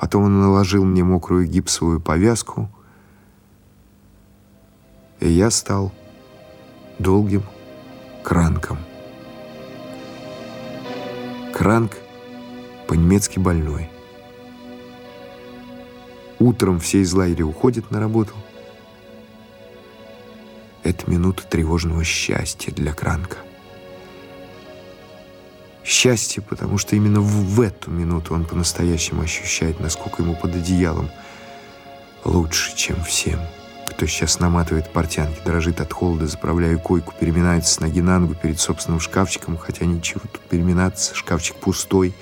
Потом он наложил мне мокрую гипсовую повязку, и я стал долгим кранком. Кранк по-немецки больной. Утром все из лагеря уходят на работу. Это минута тревожного счастья для Кранка. Счастье, потому что именно в, эту минуту он по-настоящему ощущает, насколько ему под одеялом лучше, чем всем. Кто сейчас наматывает портянки, дрожит от холода, заправляя койку, переминается с ноги на ногу перед собственным шкафчиком, хотя ничего тут переминаться, шкафчик пустой,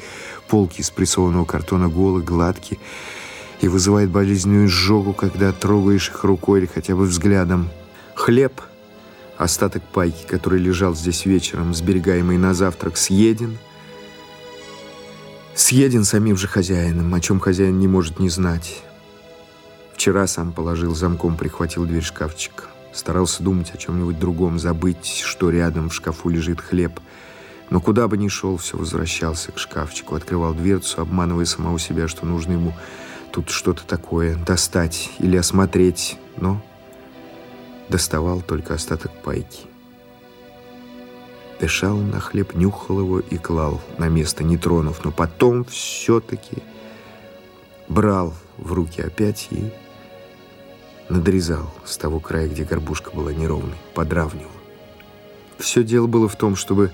полки из прессованного картона голы, гладкие, и вызывает болезненную изжогу, когда трогаешь их рукой или хотя бы взглядом. Хлеб — Остаток пайки, который лежал здесь вечером, сберегаемый на завтрак, съеден. Съеден самим же хозяином, о чем хозяин не может не знать. Вчера сам положил замком, прихватил дверь шкафчика. Старался думать о чем-нибудь другом, забыть, что рядом в шкафу лежит хлеб. Но куда бы ни шел, все возвращался к шкафчику, открывал дверцу, обманывая самого себя, что нужно ему тут что-то такое достать или осмотреть. Но доставал только остаток пайки. Дышал на хлеб, нюхал его и клал на место, не тронув, но потом все-таки брал в руки опять и надрезал с того края, где горбушка была неровной, подравнивал. Все дело было в том, чтобы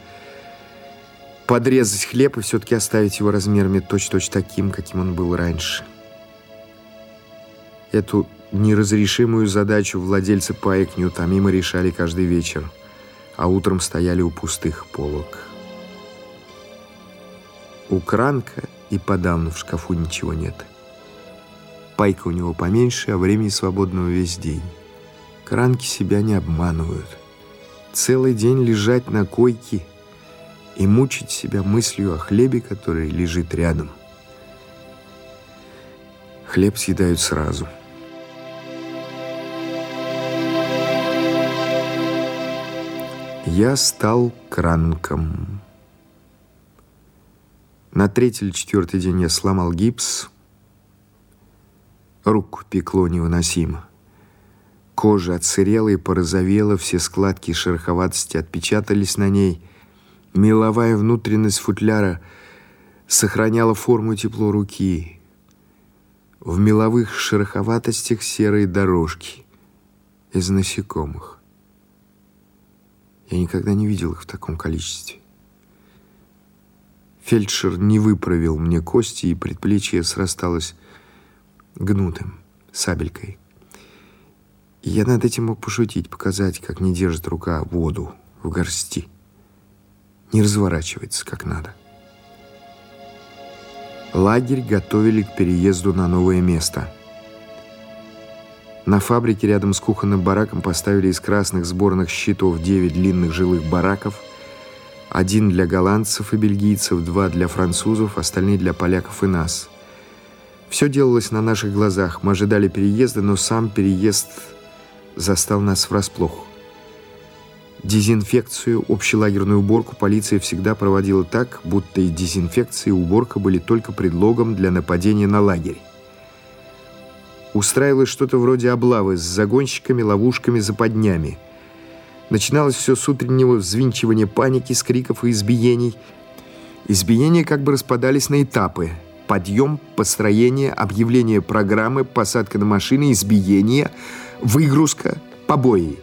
подрезать хлеб и все-таки оставить его размерами точь-точь таким, каким он был раньше. Эту Неразрешимую задачу владельцы паек неутомимо решали каждый вечер, а утром стояли у пустых полок. У Кранка и подавно в шкафу ничего нет. Пайка у него поменьше, а времени свободного весь день. Кранки себя не обманывают. Целый день лежать на койке и мучить себя мыслью о хлебе, который лежит рядом. Хлеб съедают сразу – Я стал кранком. На третий или четвертый день я сломал гипс. Руку пекло невыносимо. Кожа отсырела и порозовела, все складки и шероховатости отпечатались на ней. Меловая внутренность футляра сохраняла форму и тепло руки. В меловых шероховатостях серые дорожки из насекомых. Я никогда не видел их в таком количестве. Фельдшер не выправил мне кости, и предплечье срасталось гнутым, сабелькой. Я над этим мог пошутить, показать, как не держит рука воду в горсти. Не разворачивается, как надо. Лагерь готовили к переезду на новое место — на фабрике рядом с кухонным бараком поставили из красных сборных щитов 9 длинных жилых бараков, один для голландцев и бельгийцев, два для французов, остальные для поляков и нас. Все делалось на наших глазах. Мы ожидали переезда, но сам переезд застал нас врасплох. Дезинфекцию, общелагерную уборку полиция всегда проводила так, будто и дезинфекция, и уборка были только предлогом для нападения на лагерь устраивалось что-то вроде облавы с загонщиками, ловушками, западнями. Начиналось все с утреннего взвинчивания паники, с криков и избиений. Избиения как бы распадались на этапы. Подъем, построение, объявление программы, посадка на машины, избиение, выгрузка, побои.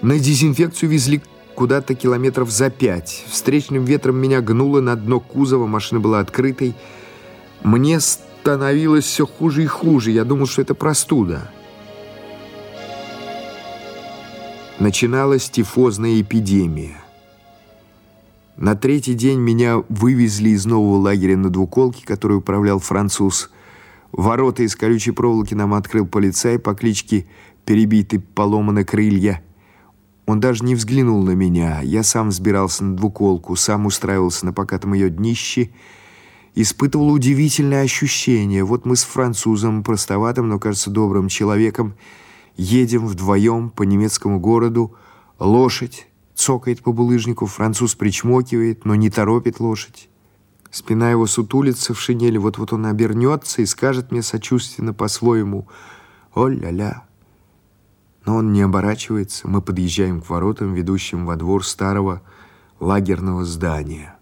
На дезинфекцию везли куда-то километров за пять. Встречным ветром меня гнуло на дно кузова, машина была открытой. Мне становилось все хуже и хуже. Я думал, что это простуда. Начиналась тифозная эпидемия. На третий день меня вывезли из нового лагеря на двуколке, который управлял француз. Ворота из колючей проволоки нам открыл полицай по кличке «Перебитый поломаны крылья». Он даже не взглянул на меня. Я сам взбирался на двуколку, сам устраивался на покатом ее днище — испытывал удивительное ощущение. Вот мы с французом, простоватым, но, кажется, добрым человеком, едем вдвоем по немецкому городу. Лошадь цокает по булыжнику, француз причмокивает, но не торопит лошадь. Спина его сутулится в шинели, вот-вот он обернется и скажет мне сочувственно по-своему «О-ля-ля». Но он не оборачивается. Мы подъезжаем к воротам, ведущим во двор старого лагерного здания.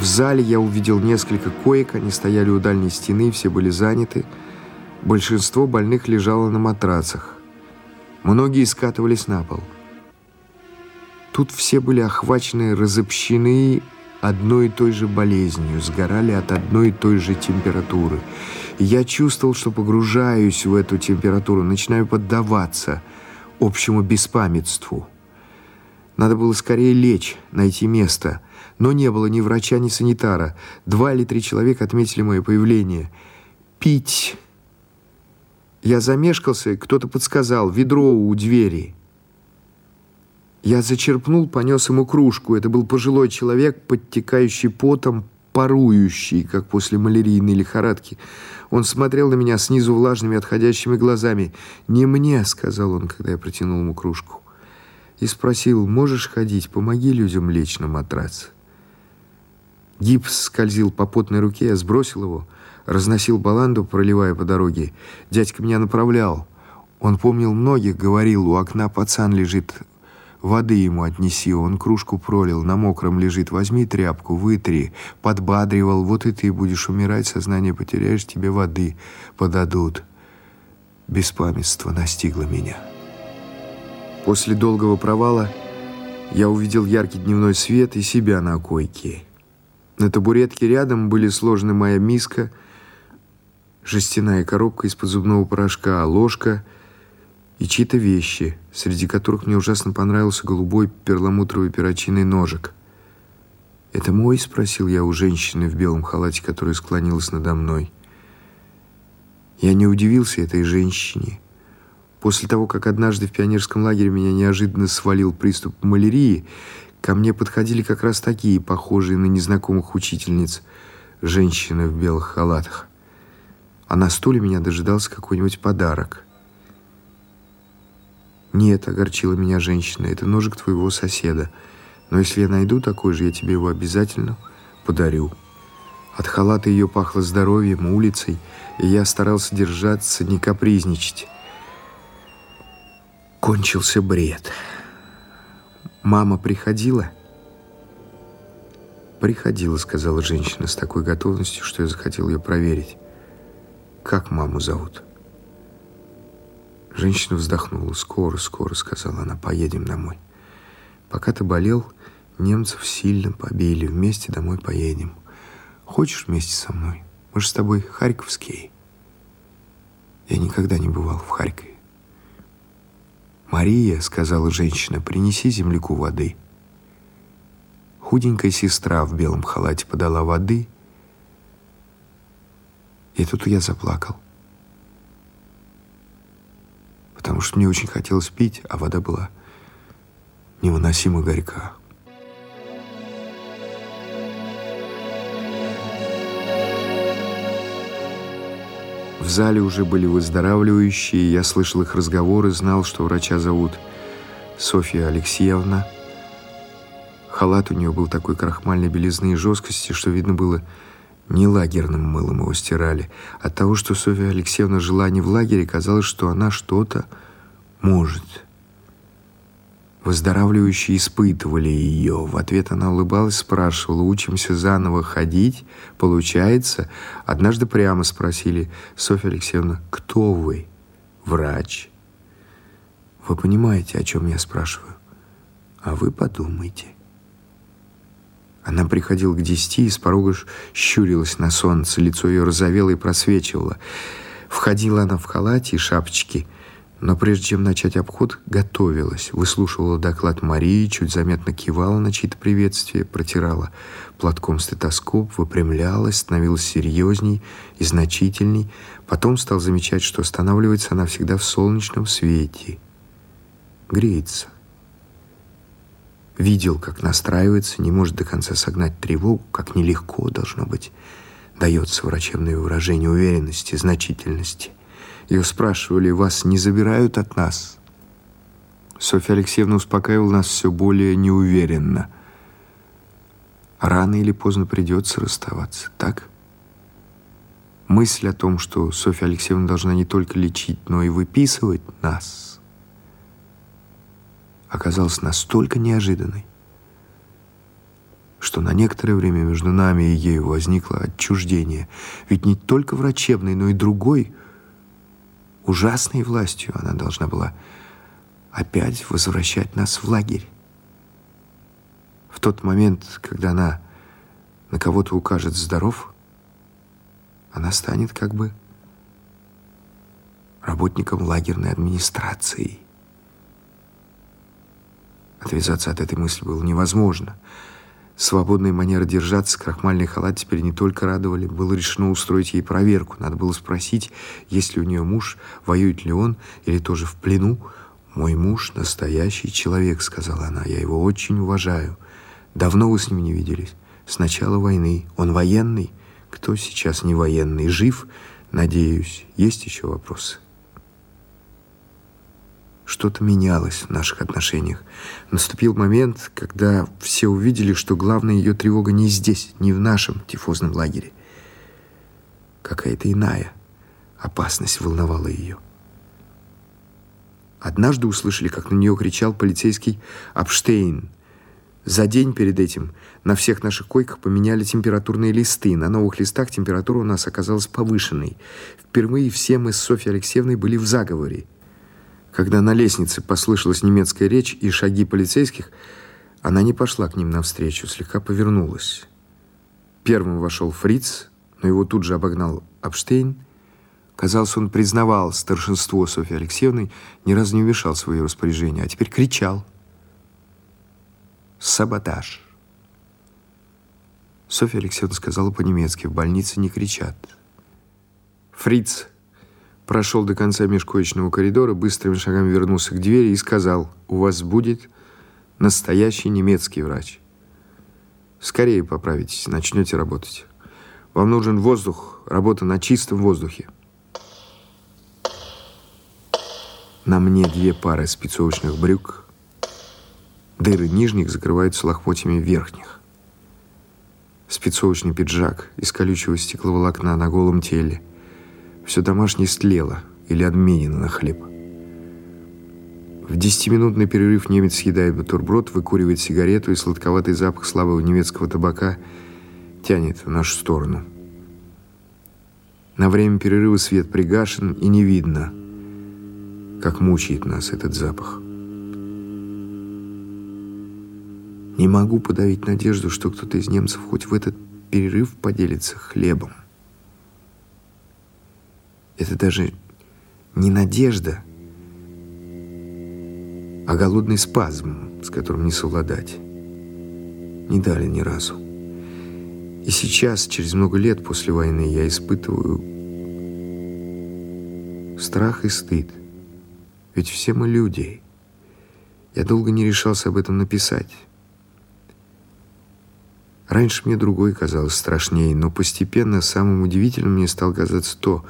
В зале я увидел несколько коек, они стояли у дальней стены, все были заняты. Большинство больных лежало на матрацах. Многие скатывались на пол. Тут все были охвачены, разобщены одной и той же болезнью, сгорали от одной и той же температуры. Я чувствовал, что погружаюсь в эту температуру, начинаю поддаваться общему беспамятству. Надо было скорее лечь, найти место. Но не было ни врача, ни санитара. Два или три человека отметили мое появление. Пить я замешкался, кто-то подсказал, ведро у двери. Я зачерпнул, понес ему кружку. Это был пожилой человек, подтекающий потом, парующий, как после малярийной лихорадки. Он смотрел на меня снизу влажными отходящими глазами. «Не мне», — сказал он, когда я протянул ему кружку. И спросил, «Можешь ходить? Помоги людям лечь на матрац». Гипс скользил по потной руке, я сбросил его — разносил баланду, проливая по дороге. Дядька меня направлял. Он помнил многих, говорил, у окна пацан лежит, воды ему отнеси. Он кружку пролил, на мокром лежит, возьми тряпку, вытри. Подбадривал, вот и ты будешь умирать, сознание потеряешь, тебе воды подадут. Беспамятство настигло меня. После долгого провала я увидел яркий дневной свет и себя на койке. На табуретке рядом были сложены моя миска — жестяная коробка из-под зубного порошка, ложка и чьи-то вещи, среди которых мне ужасно понравился голубой перламутровый перочинный ножик. «Это мой?» — спросил я у женщины в белом халате, которая склонилась надо мной. Я не удивился этой женщине. После того, как однажды в пионерском лагере меня неожиданно свалил приступ малярии, ко мне подходили как раз такие, похожие на незнакомых учительниц, женщины в белых халатах а на стуле меня дожидался какой-нибудь подарок. «Нет», — огорчила меня женщина, — «это ножик твоего соседа. Но если я найду такой же, я тебе его обязательно подарю». От халата ее пахло здоровьем, улицей, и я старался держаться, не капризничать. Кончился бред. «Мама приходила?» «Приходила», — сказала женщина с такой готовностью, что я захотел ее проверить. Как маму зовут? Женщина вздохнула. «Скоро, скоро», — сказала она, — «поедем домой. Пока ты болел, немцев сильно побили. Вместе домой поедем. Хочешь вместе со мной? Мы же с тобой харьковские». Я никогда не бывал в Харькове. «Мария», — сказала женщина, — «принеси земляку воды». Худенькая сестра в белом халате подала воды — и тут я заплакал. Потому что мне очень хотелось пить, а вода была невыносимо горька. В зале уже были выздоравливающие, я слышал их разговоры, знал, что врача зовут Софья Алексеевна. Халат у нее был такой крахмальной белизны и жесткости, что видно было, не лагерным мылом его стирали. От того, что Софья Алексеевна жила не в лагере, казалось, что она что-то может. Выздоравливающие испытывали ее. В ответ она улыбалась, спрашивала, учимся заново ходить, получается? Однажды прямо спросили, Софья Алексеевна, кто вы? Врач. Вы понимаете, о чем я спрашиваю? А вы подумайте. Она приходила к десяти и с порога щурилась на солнце, лицо ее розовело и просвечивало. Входила она в халате и шапочке, но прежде чем начать обход, готовилась, выслушивала доклад Марии, чуть заметно кивала на чьи-то приветствия, протирала платком стетоскоп, выпрямлялась, становилась серьезней и значительней. Потом стал замечать, что останавливается она всегда в солнечном свете. Греется. Видел, как настраивается, не может до конца согнать тревогу, как нелегко должно быть. Дается врачебное выражение уверенности, значительности. Ее спрашивали, вас не забирают от нас? Софья Алексеевна успокаивала нас все более неуверенно. Рано или поздно придется расставаться, так? Мысль о том, что Софья Алексеевна должна не только лечить, но и выписывать нас, оказалась настолько неожиданной, что на некоторое время между нами и ею возникло отчуждение. Ведь не только врачебной, но и другой, ужасной властью она должна была опять возвращать нас в лагерь. В тот момент, когда она на кого-то укажет здоров, она станет как бы работником лагерной администрации. Отвязаться от этой мысли было невозможно. Свободная манера держаться, крахмальный халат теперь не только радовали. Было решено устроить ей проверку. Надо было спросить, есть ли у нее муж, воюет ли он, или тоже в плену. «Мой муж — настоящий человек», — сказала она. «Я его очень уважаю. Давно вы с ним не виделись. С начала войны. Он военный? Кто сейчас не военный? Жив? Надеюсь. Есть еще вопросы?» Что-то менялось в наших отношениях. Наступил момент, когда все увидели, что главная ее тревога не здесь, не в нашем тифозном лагере. Какая-то иная опасность волновала ее. Однажды услышали, как на нее кричал полицейский Апштейн. За день перед этим на всех наших койках поменяли температурные листы. На новых листах температура у нас оказалась повышенной. Впервые все мы с Софьей Алексеевной были в заговоре. Когда на лестнице послышалась немецкая речь и шаги полицейских, она не пошла к ним навстречу, слегка повернулась. Первым вошел Фриц, но его тут же обогнал Апштейн. Казалось, он признавал старшинство Софьи Алексеевны, ни разу не вмешал в свое распоряжение, а теперь кричал. «Саботаж!» Софья Алексеевна сказала по-немецки, в больнице не кричат. Фриц прошел до конца межкоечного коридора, быстрыми шагами вернулся к двери и сказал, «У вас будет настоящий немецкий врач. Скорее поправитесь, начнете работать. Вам нужен воздух, работа на чистом воздухе». На мне две пары спецовочных брюк. Дыры нижних закрываются лохмотьями верхних. Спецовочный пиджак из колючего стекловолокна на голом теле. Все домашнее стлело или обменено на хлеб. В десятиминутный перерыв немец съедает бутерброд, выкуривает сигарету, и сладковатый запах слабого немецкого табака тянет в нашу сторону. На время перерыва свет пригашен и не видно – как мучает нас этот запах. Не могу подавить надежду, что кто-то из немцев хоть в этот перерыв поделится хлебом. Это даже не надежда, а голодный спазм, с которым не совладать. Не дали ни разу. И сейчас, через много лет после войны, я испытываю страх и стыд. Ведь все мы люди. Я долго не решался об этом написать. Раньше мне другой казалось страшнее, но постепенно самым удивительным мне стал казаться то, что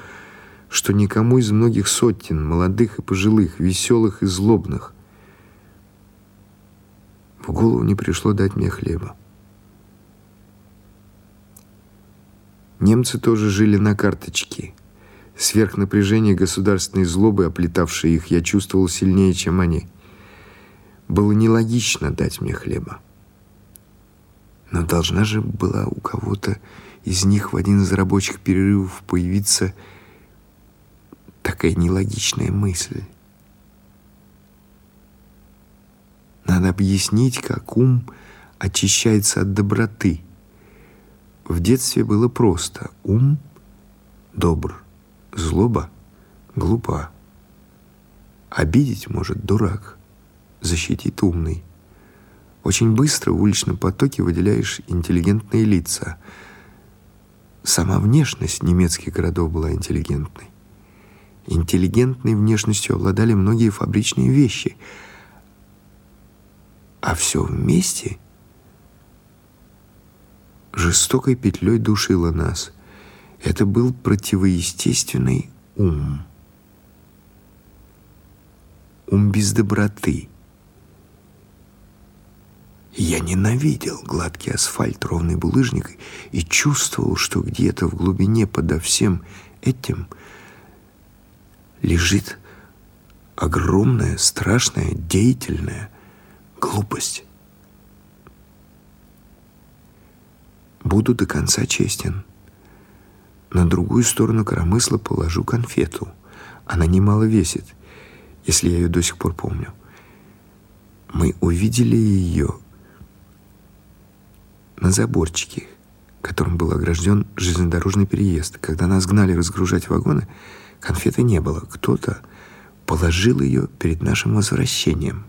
никому из многих сотен, молодых и пожилых, веселых и злобных, в голову не пришло дать мне хлеба. Немцы тоже жили на карточке. Сверхнапряжение государственной злобы, оплетавшей их, я чувствовал сильнее, чем они. Было нелогично дать мне хлеба. Но должна же была у кого-то из них в один из рабочих перерывов появиться такая нелогичная мысль. Надо объяснить, как ум очищается от доброты. В детстве было просто. Ум добр. Злоба глупа. Обидеть может дурак, защитит умный. Очень быстро в уличном потоке выделяешь интеллигентные лица. Сама внешность немецких городов была интеллигентной. Интеллигентной внешностью обладали многие фабричные вещи. А все вместе жестокой петлей душило нас – это был противоестественный ум. Ум без доброты, Я ненавидел гладкий асфальт, ровный булыжник и чувствовал, что где-то в глубине подо всем этим лежит огромная, страшная, деятельная глупость. Буду до конца честен. На другую сторону коромысла положу конфету. Она немало весит, если я ее до сих пор помню. Мы увидели ее на заборчике, которым был огражден железнодорожный переезд. Когда нас гнали разгружать вагоны, конфеты не было. Кто-то положил ее перед нашим возвращением.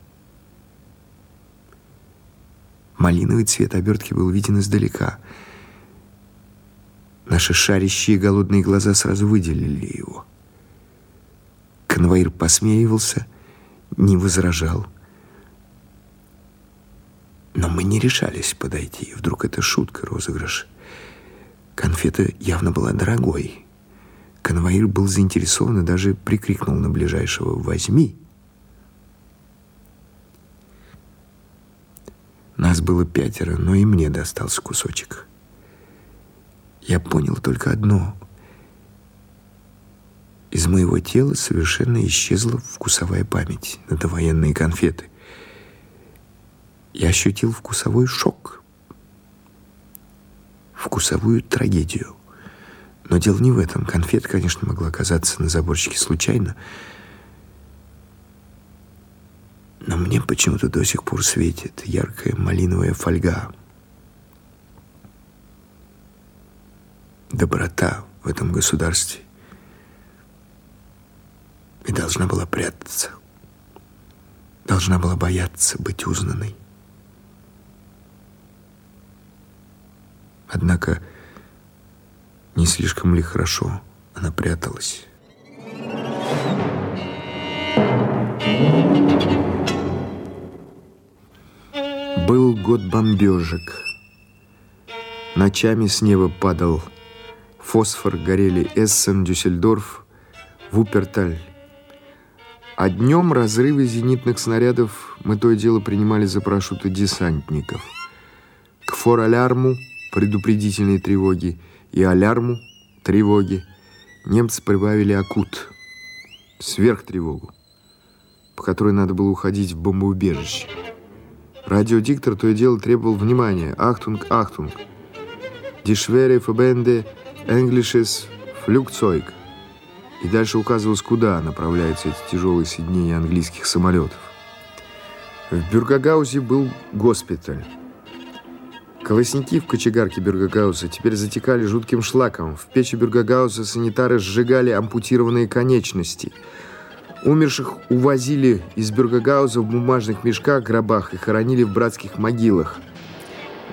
Малиновый цвет обертки был виден издалека. Наши шарящие голодные глаза сразу выделили его. Конвоир посмеивался, не возражал. Но мы не решались подойти. Вдруг это шутка, розыгрыш. Конфета явно была дорогой. Конвоир был заинтересован и даже прикрикнул на ближайшего «Возьми!». Нас было пятеро, но и мне достался кусочек. Я понял только одно. Из моего тела совершенно исчезла вкусовая память на довоенные конфеты. Я ощутил вкусовой шок, вкусовую трагедию. Но дело не в этом. Конфета, конечно, могла оказаться на заборчике случайно. Но мне почему-то до сих пор светит яркая малиновая фольга. Доброта в этом государстве и должна была прятаться, должна была бояться быть узнанной. Однако не слишком ли хорошо она пряталась? Был год бомбежек. Ночами с неба падал фосфор, горели Эссен, Дюссельдорф, Вуперталь. А днем разрывы зенитных снарядов мы то и дело принимали за парашюты десантников. К фор-алярму предупредительные тревоги и алярму тревоги немцы прибавили акут, сверхтревогу, по которой надо было уходить в бомбоубежище. Радиодиктор то и дело требовал внимания. «Achtung, Achtung!» «Die schwere Verbände englischer Flugzeuge!» И дальше указывалось, куда направляются эти тяжелые соединения английских самолетов. В Бюргагаузе был госпиталь. Колосники в кочегарке Бюргагауза теперь затекали жутким шлаком. В печи Бюргагауза санитары сжигали ампутированные конечности. Умерших увозили из Бюргагауза в бумажных мешках, гробах и хоронили в братских могилах.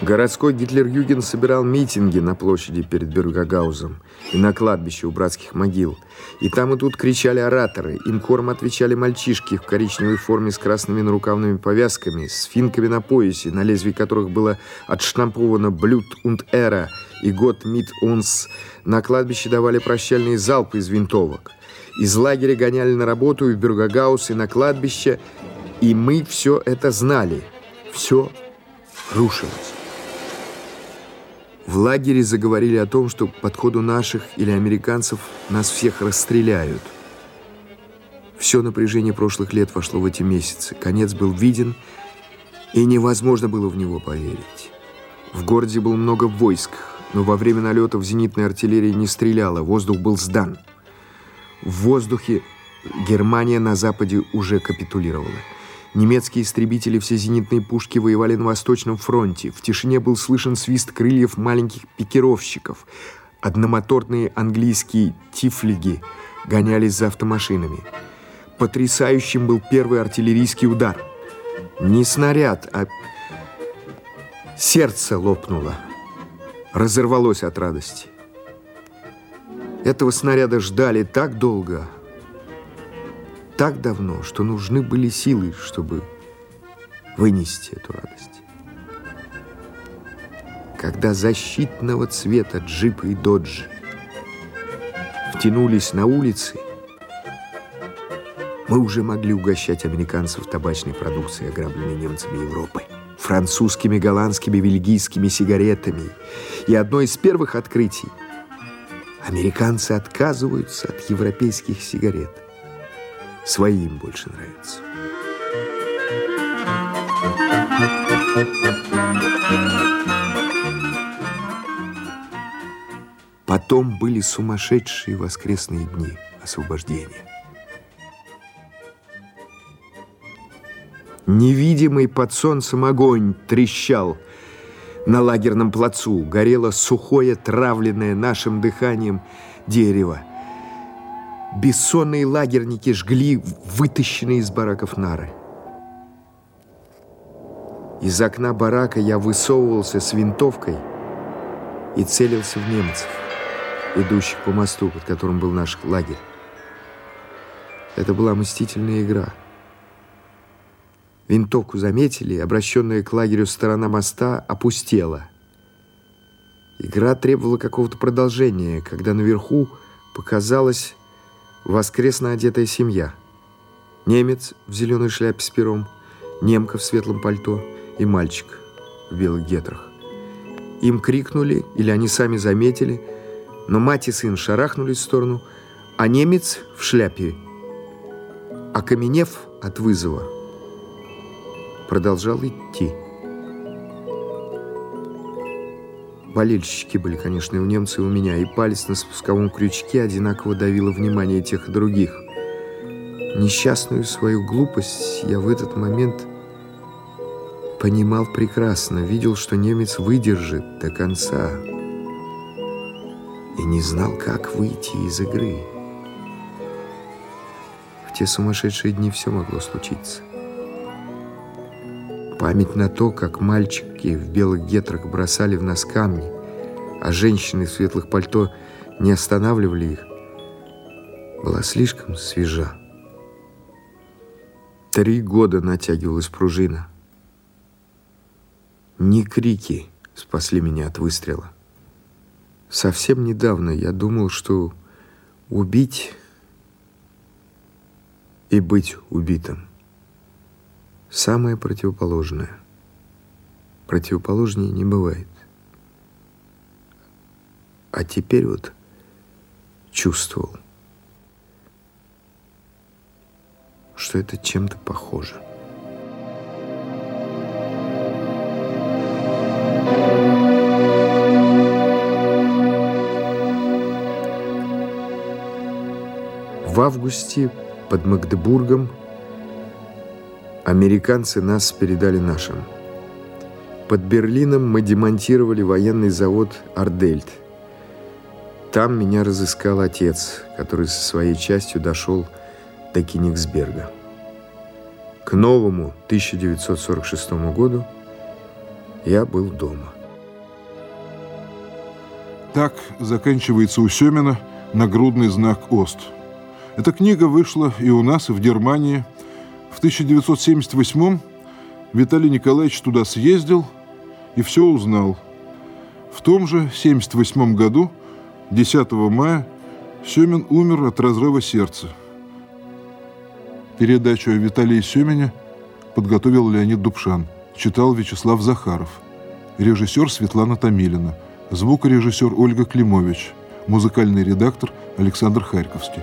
Городской Гитлер-Юген собирал митинги на площади перед Бюргагаузом и на кладбище у братских могил. И там и тут кричали ораторы. Им корм отвечали мальчишки в коричневой форме с красными нарукавными повязками, с финками на поясе, на лезвии которых было отштамповано «Блют und Эра» и «Год mit uns». На кладбище давали прощальные залпы из винтовок. Из лагеря гоняли на работу и в Бюргагаус, и на кладбище. И мы все это знали. Все рушилось. В лагере заговорили о том, что подходу наших или американцев нас всех расстреляют. Все напряжение прошлых лет вошло в эти месяцы. Конец был виден, и невозможно было в него поверить. В городе было много войск, но во время налетов зенитная артиллерия не стреляла, воздух был сдан. В воздухе Германия на западе уже капитулировала. Немецкие истребители, все зенитные пушки воевали на Восточном фронте. В тишине был слышен свист крыльев маленьких пикировщиков. Одномоторные английские тифлиги гонялись за автомашинами. Потрясающим был первый артиллерийский удар. Не снаряд, а сердце лопнуло. Разорвалось от радости. Этого снаряда ждали так долго, так давно, что нужны были силы, чтобы вынести эту радость. Когда защитного цвета джипы и доджи втянулись на улицы, мы уже могли угощать американцев табачной продукцией, ограбленной немцами Европы. французскими, голландскими, бельгийскими сигаретами. И одно из первых открытий – американцы отказываются от европейских сигарет. Свои им больше нравятся. Потом были сумасшедшие воскресные дни освобождения. Невидимый под солнцем огонь трещал на лагерном плацу. Горело сухое, травленное нашим дыханием дерево. Бессонные лагерники жгли вытащенные из бараков нары. Из окна барака я высовывался с винтовкой и целился в немцев, идущих по мосту, под которым был наш лагерь. Это была мстительная игра. Винтовку заметили, обращенная к лагерю сторона моста опустела. Игра требовала какого-то продолжения, когда наверху показалась воскресно одетая семья. Немец в зеленой шляпе с пером, немка в светлом пальто и мальчик в белых гетрах. Им крикнули, или они сами заметили, но мать и сын шарахнулись в сторону, а немец в шляпе, окаменев от вызова, продолжал идти. Болельщики были, конечно, и у немца, и у меня, и палец на спусковом крючке одинаково давило внимание тех и других. Несчастную свою глупость я в этот момент понимал прекрасно, видел, что немец выдержит до конца и не знал, как выйти из игры. В те сумасшедшие дни все могло случиться. Память на то, как мальчики в белых гетрах бросали в нас камни, а женщины в светлых пальто не останавливали их, была слишком свежа. Три года натягивалась пружина. Не крики спасли меня от выстрела. Совсем недавно я думал, что убить и быть убитым самое противоположное. Противоположнее не бывает. А теперь вот чувствовал, что это чем-то похоже. В августе под Магдебургом Американцы нас передали нашим. Под Берлином мы демонтировали военный завод «Ардельт». Там меня разыскал отец, который со своей частью дошел до Кенигсберга. К новому 1946 году я был дома. Так заканчивается у Семина нагрудный знак «Ост». Эта книга вышла и у нас, и в Германии – в 1978 Виталий Николаевич туда съездил и все узнал. В том же 1978 году, 10 мая, Семин умер от разрыва сердца. Передачу о Виталии Семине подготовил Леонид Дубшан, читал Вячеслав Захаров, режиссер Светлана Томилина, звукорежиссер Ольга Климович, музыкальный редактор Александр Харьковский.